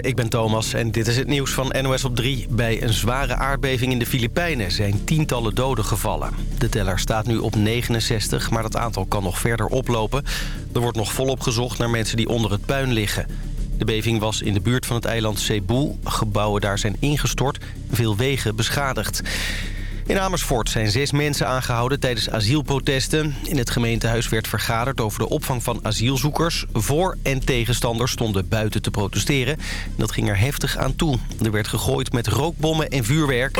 Ik ben Thomas en dit is het nieuws van NOS op 3. Bij een zware aardbeving in de Filipijnen zijn tientallen doden gevallen. De teller staat nu op 69, maar dat aantal kan nog verder oplopen. Er wordt nog volop gezocht naar mensen die onder het puin liggen. De beving was in de buurt van het eiland Cebu. Gebouwen daar zijn ingestort, veel wegen beschadigd. In Amersfoort zijn zes mensen aangehouden tijdens asielprotesten. In het gemeentehuis werd vergaderd over de opvang van asielzoekers. Voor- en tegenstanders stonden buiten te protesteren. Dat ging er heftig aan toe. Er werd gegooid met rookbommen en vuurwerk.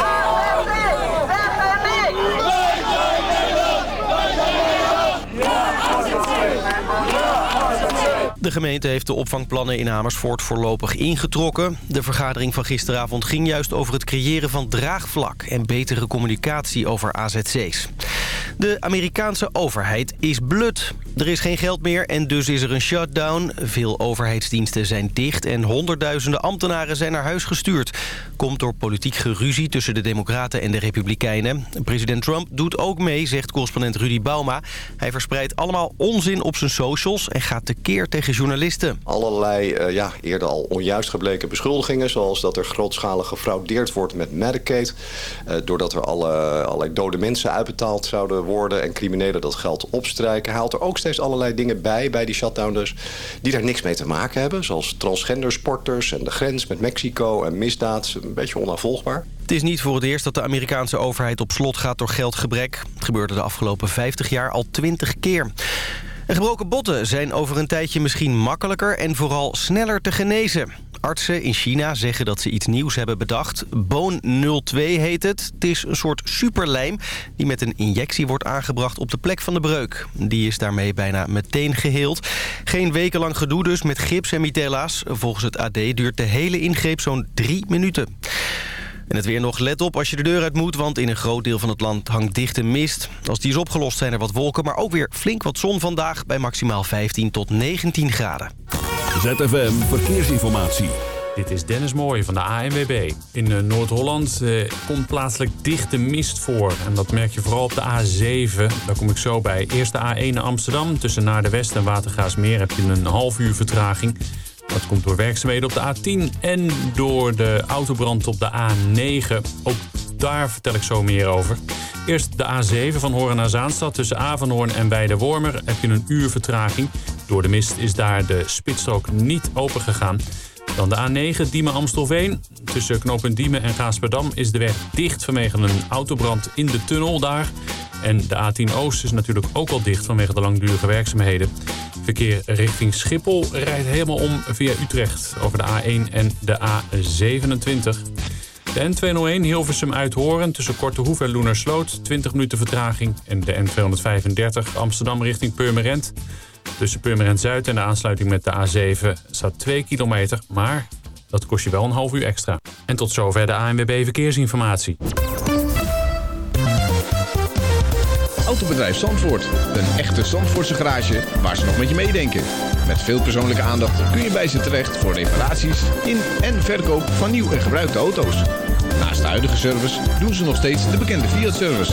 De gemeente heeft de opvangplannen in Amersfoort voorlopig ingetrokken. De vergadering van gisteravond ging juist over het creëren van draagvlak... en betere communicatie over AZC's. De Amerikaanse overheid is blut. Er is geen geld meer en dus is er een shutdown. Veel overheidsdiensten zijn dicht en honderdduizenden ambtenaren zijn naar huis gestuurd. Komt door politiek geruzie tussen de Democraten en de Republikeinen. President Trump doet ook mee, zegt correspondent Rudy Bauma. Hij verspreidt allemaal onzin op zijn socials en gaat tekeer tegen journalisten. Allerlei uh, ja, eerder al onjuist gebleken beschuldigingen... zoals dat er grootschalig gefraudeerd wordt met Medicaid... Uh, doordat er alle, allerlei dode mensen uitbetaald zouden worden... en criminelen dat geld opstrijken. Hij haalt er ook steeds allerlei dingen bij, bij die shutdown dus... die daar niks mee te maken hebben. Zoals transgender sporters en de grens met Mexico en misdaad. Een beetje onafvolgbaar. Het is niet voor het eerst dat de Amerikaanse overheid op slot gaat door geldgebrek. Het gebeurde de afgelopen 50 jaar al 20 keer. En gebroken botten zijn over een tijdje misschien makkelijker en vooral sneller te genezen. Artsen in China zeggen dat ze iets nieuws hebben bedacht. Bone 02 heet het. Het is een soort superlijm die met een injectie wordt aangebracht op de plek van de breuk. Die is daarmee bijna meteen geheeld. Geen wekenlang gedoe dus met gips en mitella's. Volgens het AD duurt de hele ingreep zo'n drie minuten. En het weer nog, let op als je de deur uit moet... want in een groot deel van het land hangt dichte mist. Als die is opgelost zijn er wat wolken, maar ook weer flink wat zon vandaag... bij maximaal 15 tot 19 graden. ZFM Verkeersinformatie. Dit is Dennis Mooij van de ANWB. In Noord-Holland eh, komt plaatselijk dichte mist voor. En dat merk je vooral op de A7. Daar kom ik zo bij. Eerst de A1 naar Amsterdam. Tussen Naar de West en Watergaasmeer heb je een half uur vertraging. Dat komt door werkzaamheden op de A10 en door de autobrand op de A9. Ook daar vertel ik zo meer over. Eerst de A7 van Horen naar Zaanstad. Tussen Avanhoorn en Weide-Wormer heb je een uur vertraging. Door de mist is daar de spitsstrook niet open gegaan. Dan de A9 Diemen-Amstelveen. Tussen knooppunt Diemen en Gaasperdam is de weg dicht vanwege een autobrand in de tunnel daar. En de A10 Oost is natuurlijk ook al dicht vanwege de langdurige werkzaamheden. Verkeer richting Schiphol rijdt helemaal om via Utrecht over de A1 en de A27. De N201 Hilversum Uithoren tussen Kortehoef en Loenersloot 20 minuten vertraging. En de N235 Amsterdam richting Purmerend. Tussen Purmerend Zuid en de aansluiting met de A7 staat 2 kilometer, maar dat kost je wel een half uur extra. En tot zover de ANWB Verkeersinformatie. Autobedrijf Zandvoort. Een echte Zandvoortse garage waar ze nog met je meedenken. Met veel persoonlijke aandacht kun je bij ze terecht voor reparaties in en verkoop van nieuw en gebruikte auto's. Naast de huidige service doen ze nog steeds de bekende Fiat-service.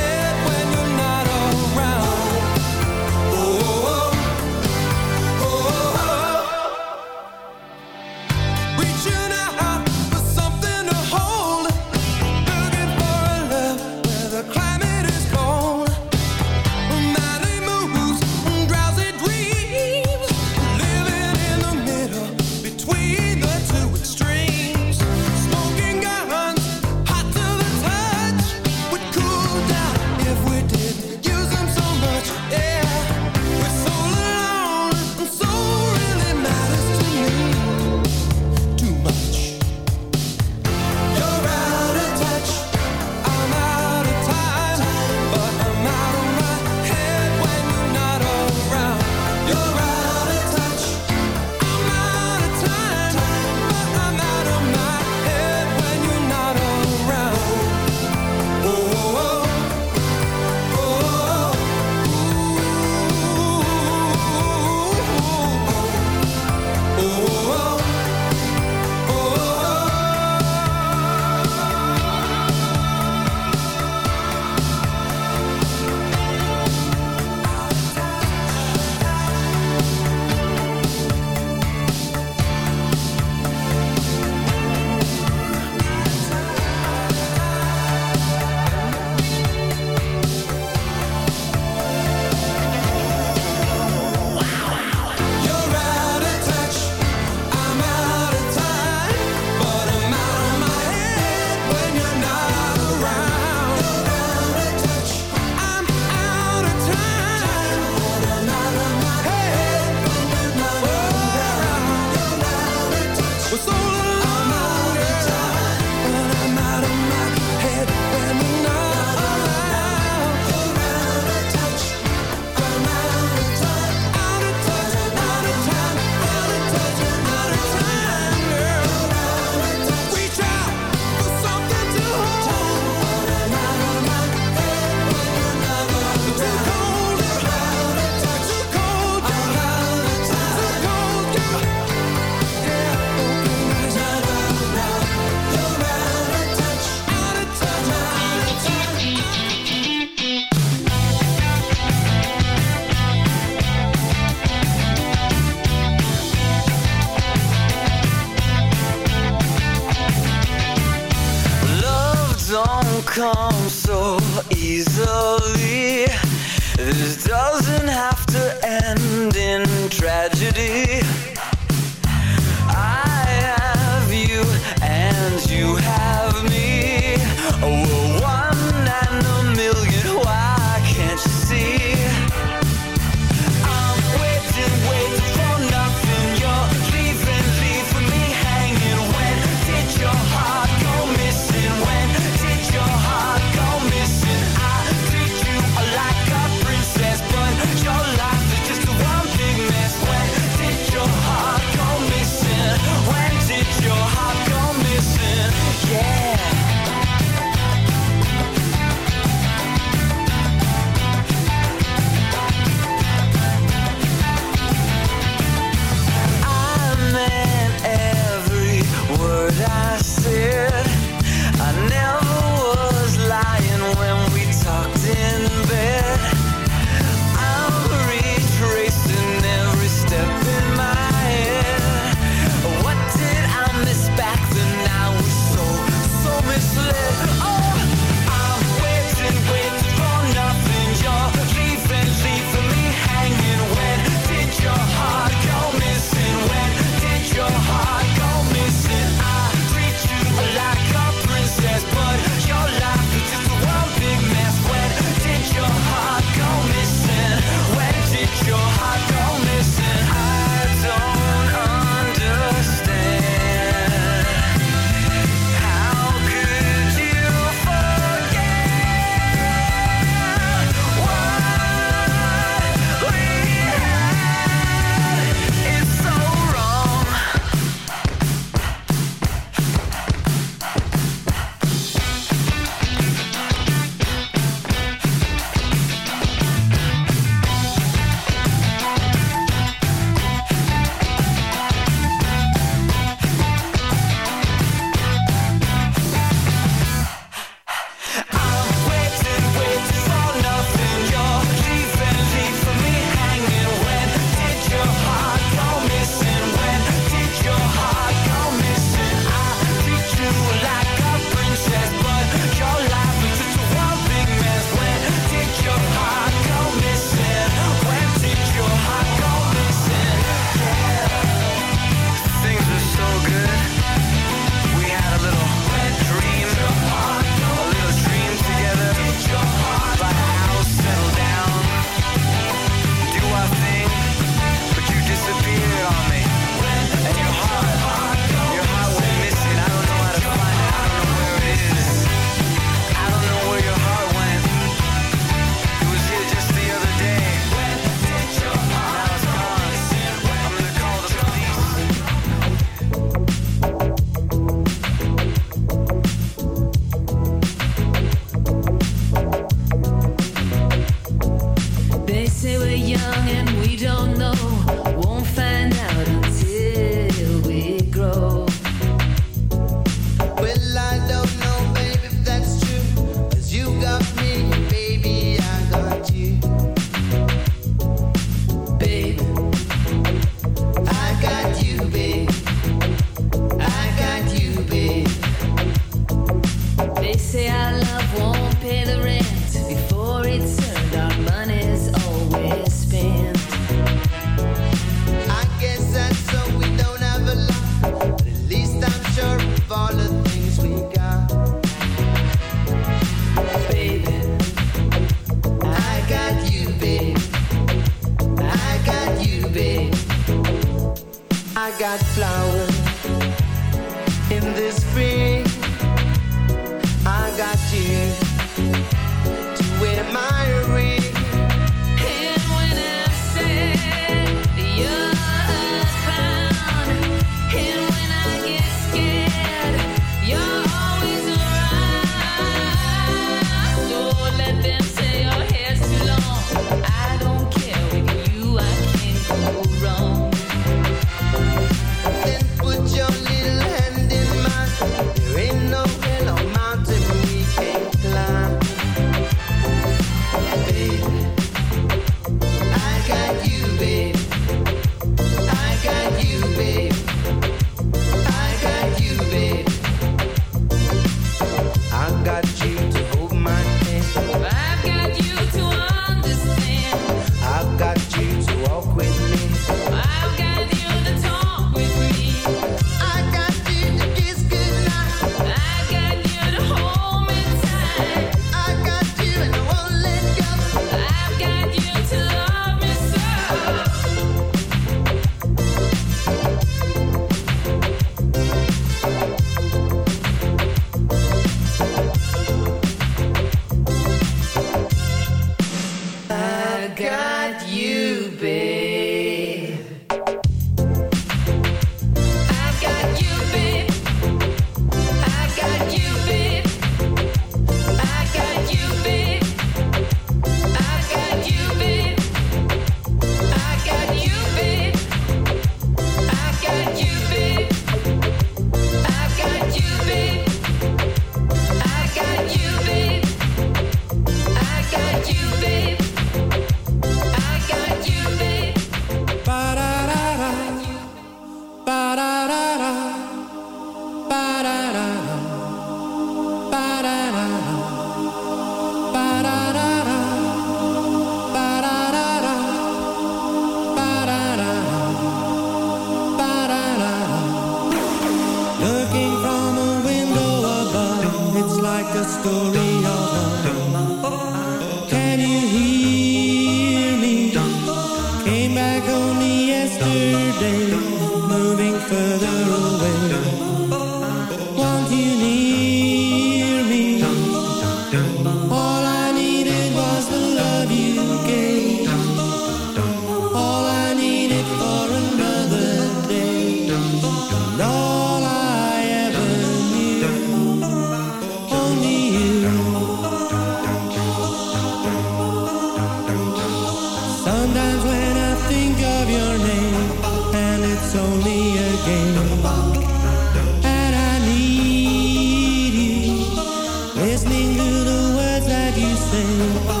away.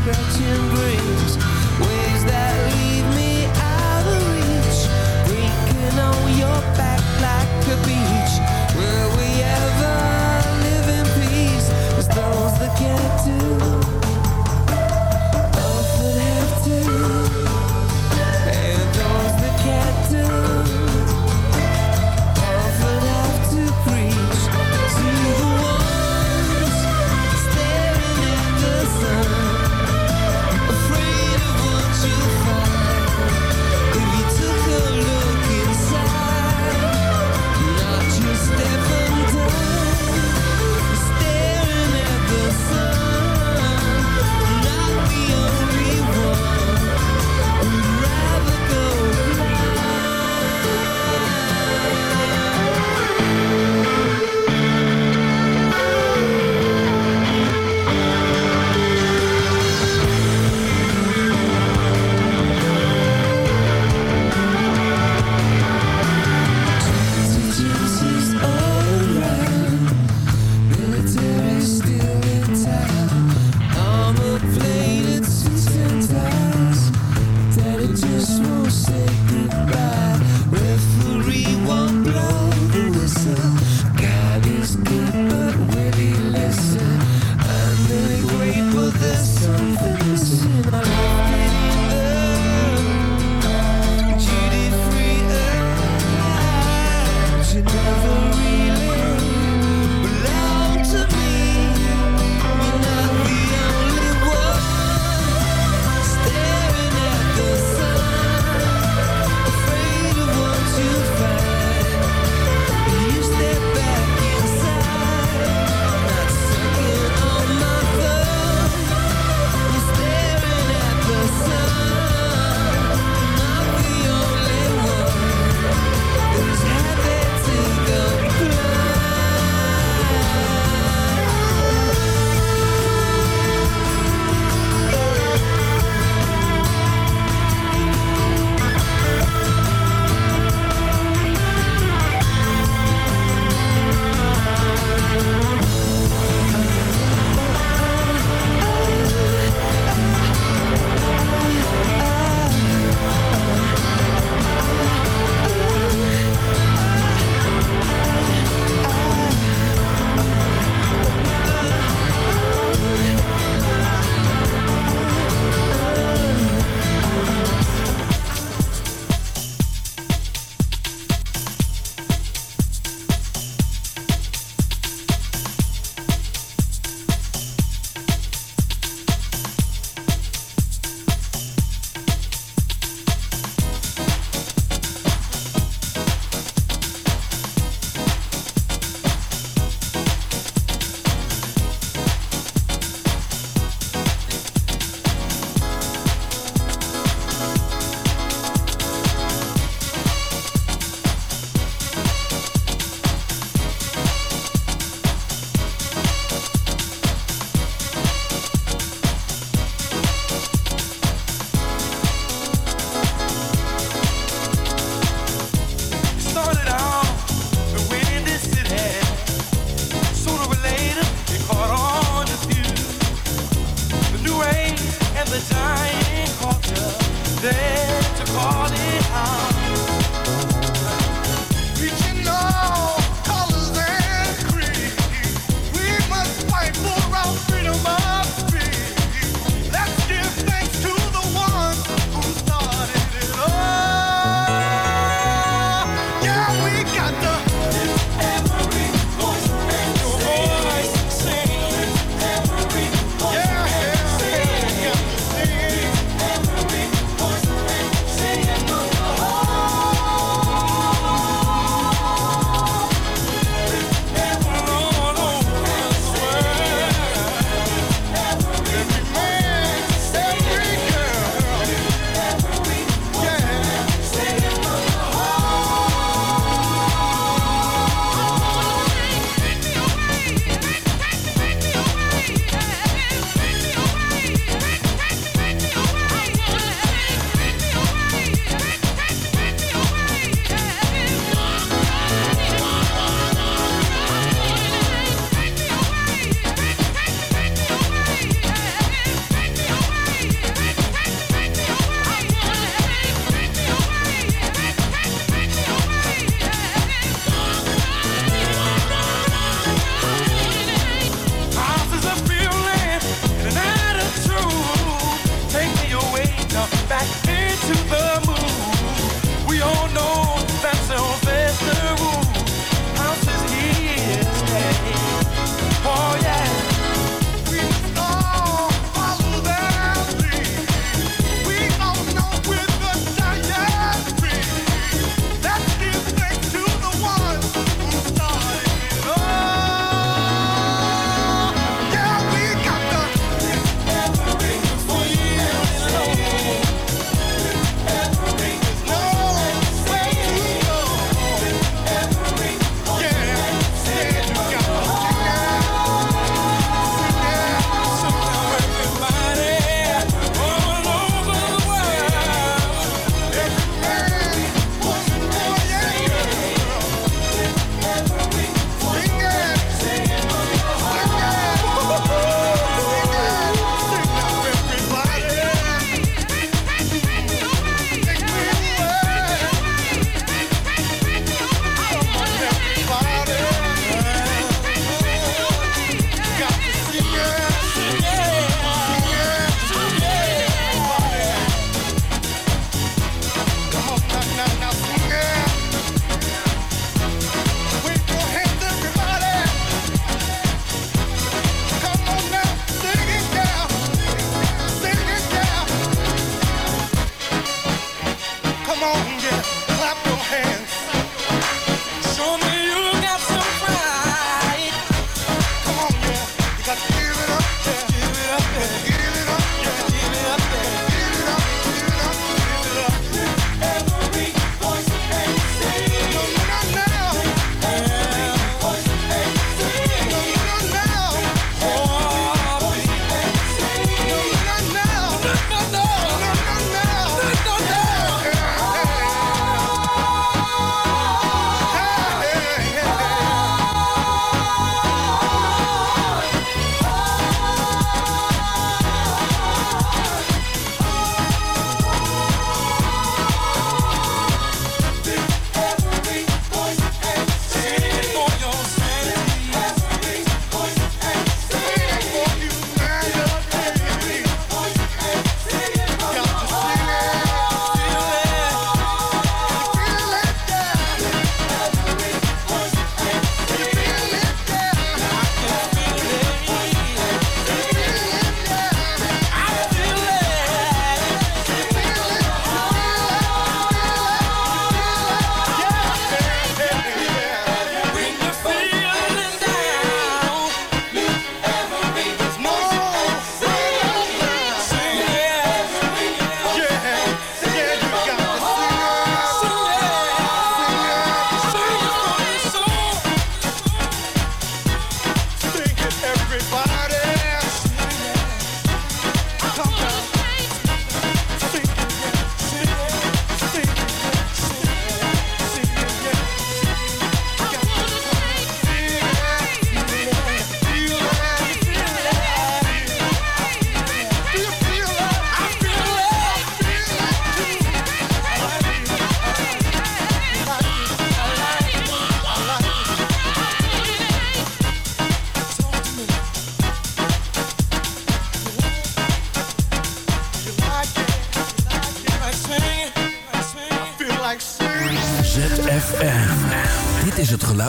scratching breeze that leave me out of reach. Breaking on your back like a beach. Will we ever live in peace? As those that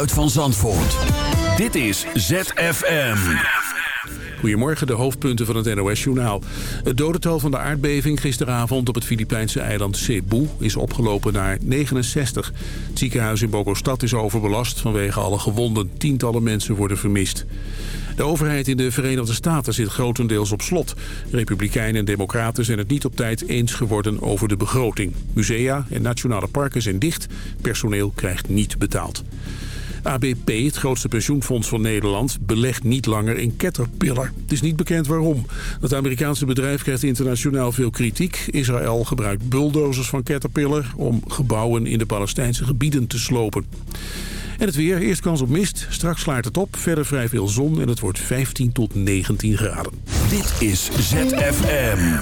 van Zandvoort. Dit is ZFM. Goedemorgen, de hoofdpunten van het NOS-journaal. Het dodental van de aardbeving gisteravond op het Filipijnse eiland Cebu is opgelopen naar 69. Het ziekenhuis in Bogostad is overbelast vanwege alle gewonden. Tientallen mensen worden vermist. De overheid in de Verenigde Staten zit grotendeels op slot. Republikeinen en democraten zijn het niet op tijd eens geworden over de begroting. Musea en nationale parken zijn dicht. Personeel krijgt niet betaald. ABP, het grootste pensioenfonds van Nederland, belegt niet langer in Caterpillar. Het is niet bekend waarom. Het Amerikaanse bedrijf krijgt internationaal veel kritiek. Israël gebruikt bulldozers van Caterpillar om gebouwen in de Palestijnse gebieden te slopen. En het weer, eerst kans op mist, straks slaart het op, verder vrij veel zon en het wordt 15 tot 19 graden. Dit is ZFM.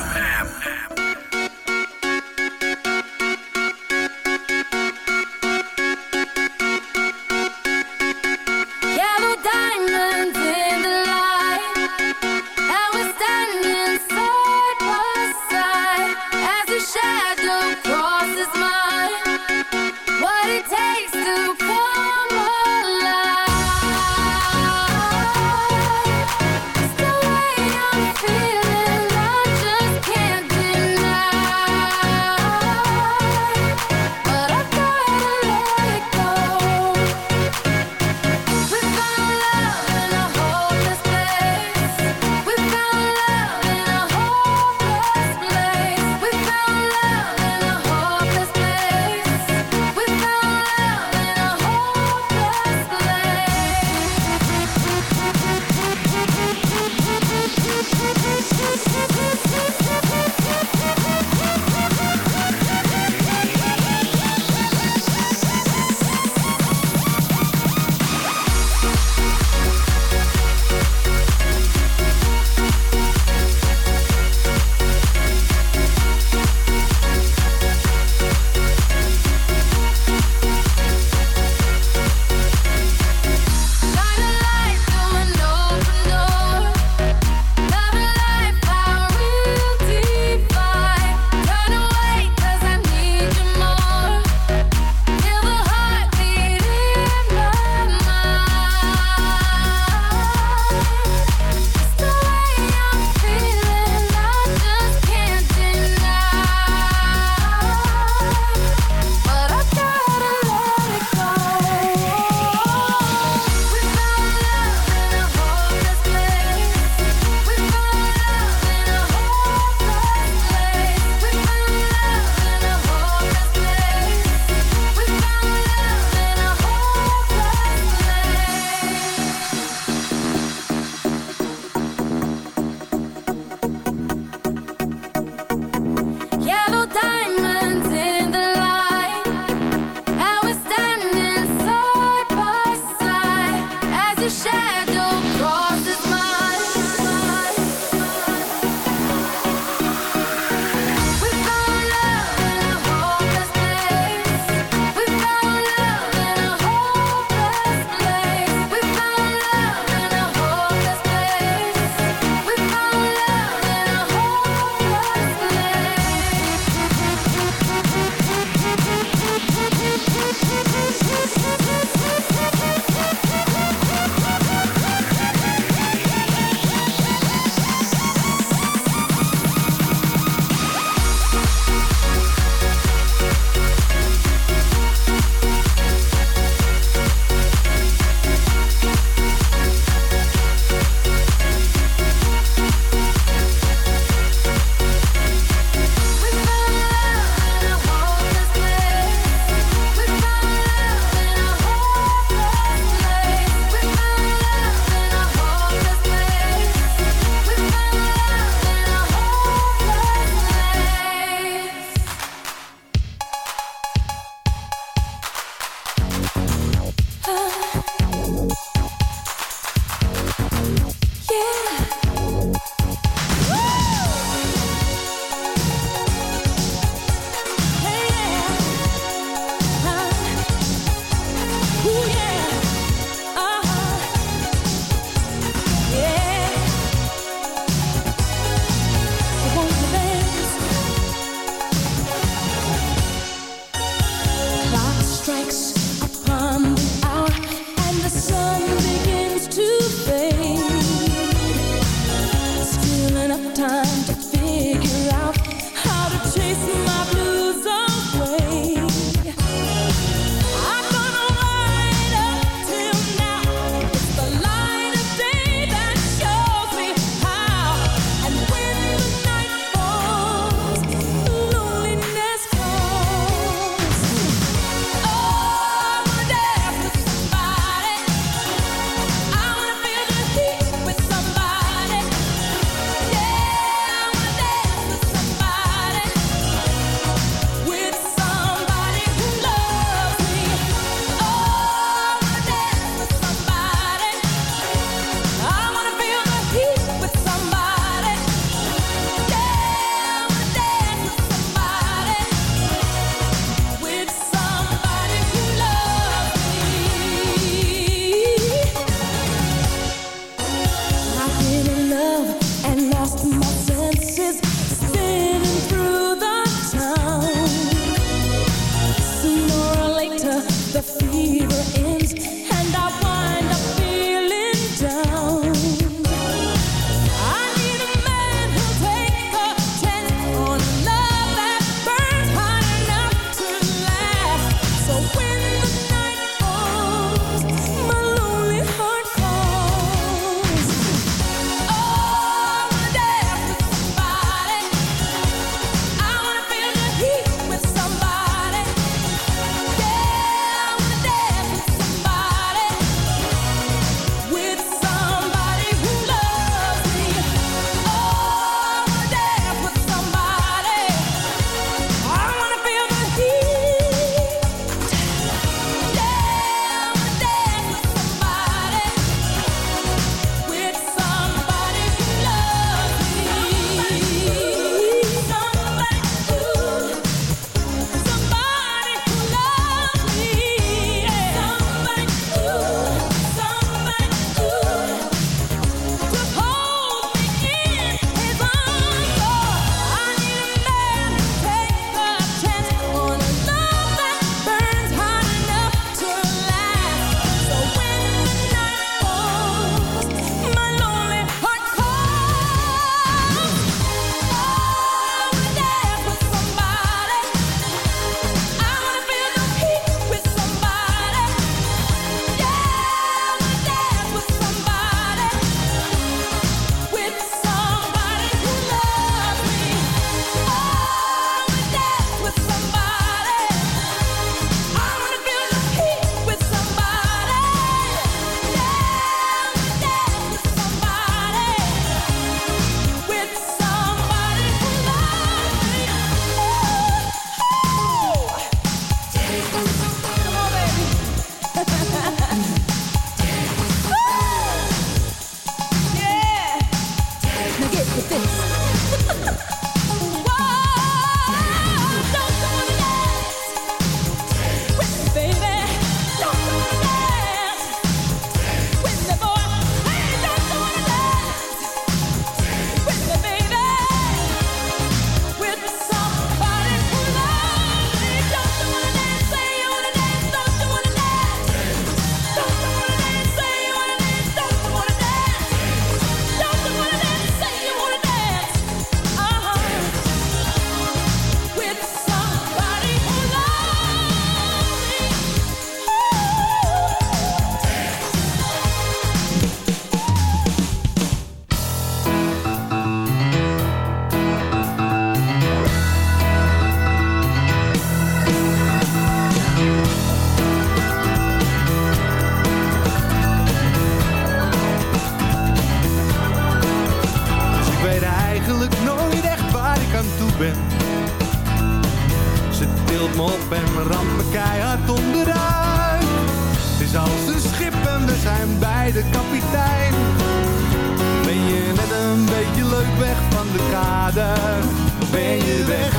Ben je weg,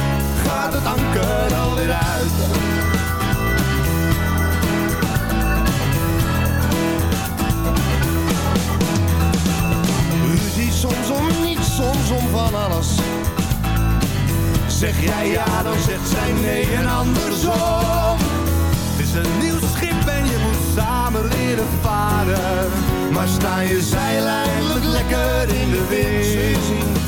gaat het anker alweer uit. Ruzie soms om niets, soms om van alles. Zeg jij ja, dan zegt zij nee en andersom. Het is een nieuw schip en je moet samen leren varen. Maar sta je zeil eindelijk lekker in de wind,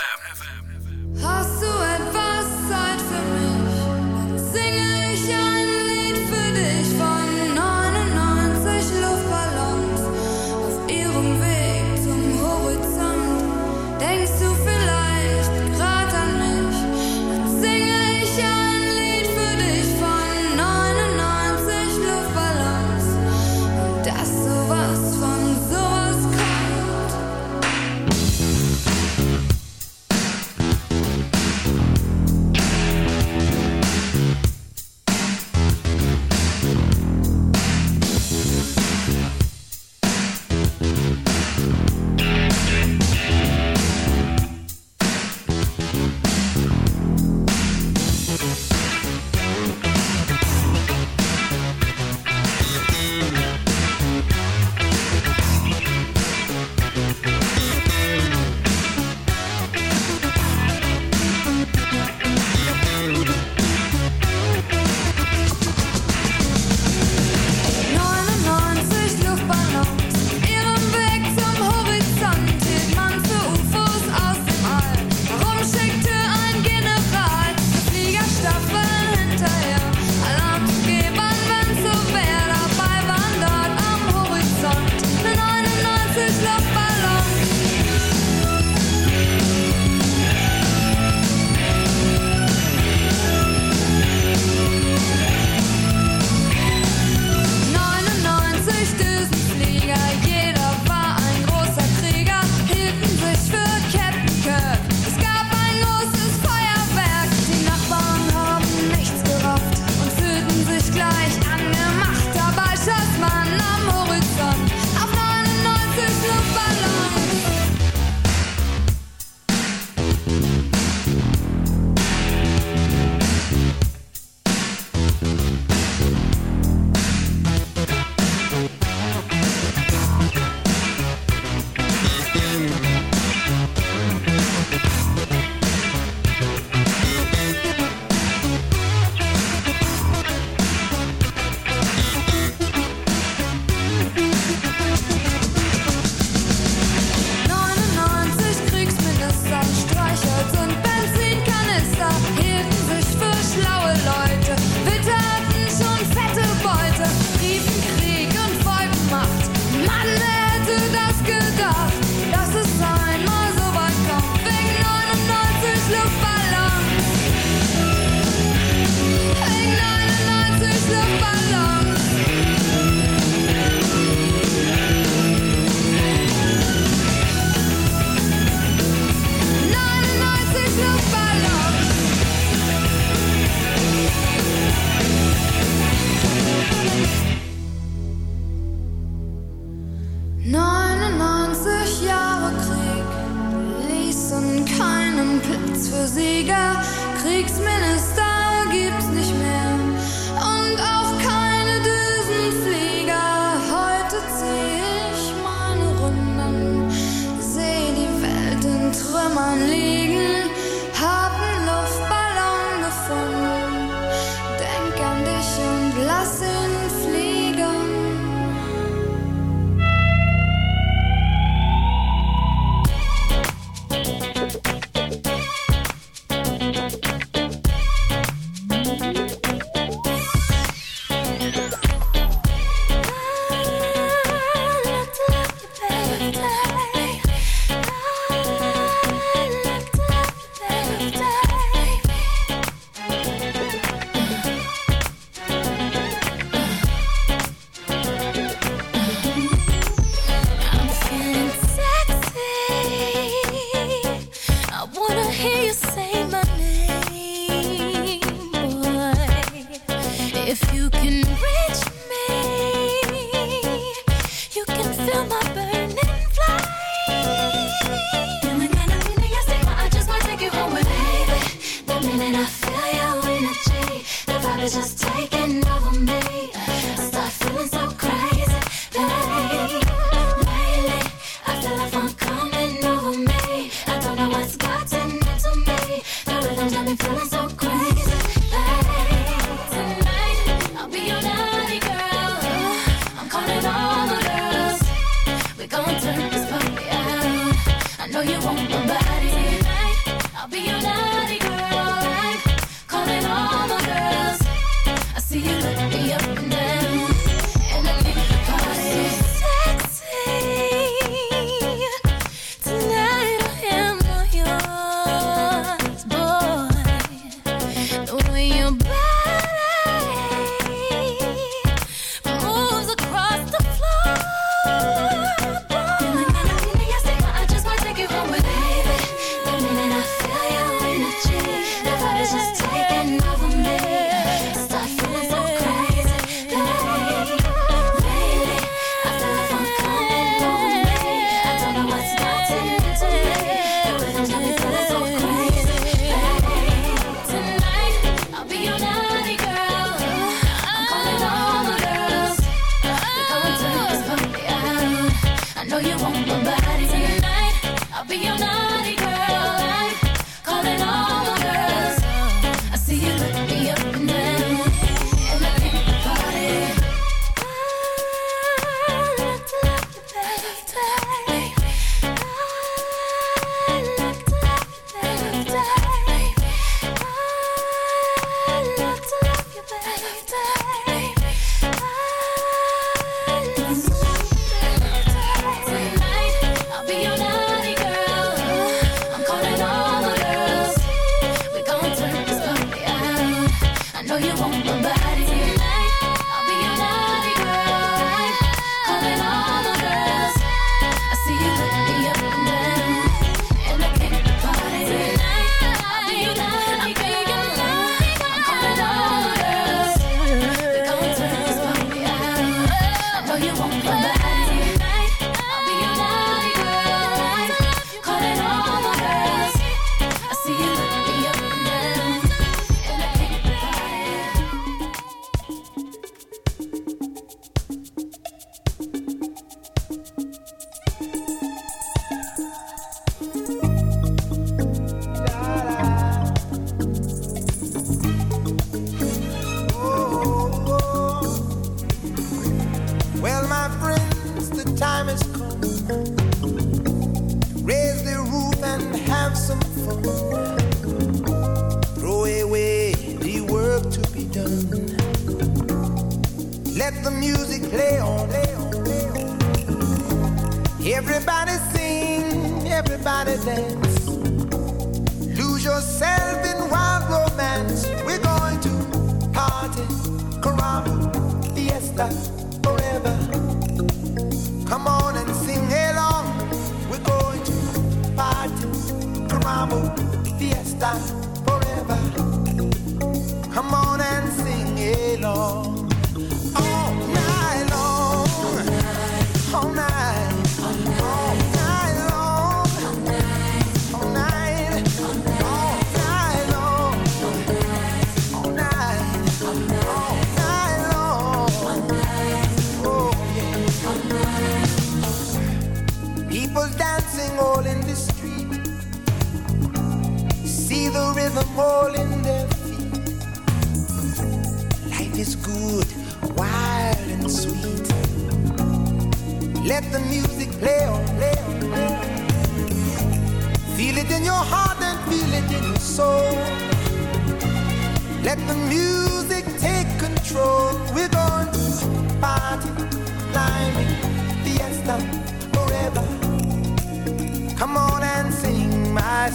Platz für Sieger. Kriegsminister gibt's nicht mehr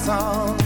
song.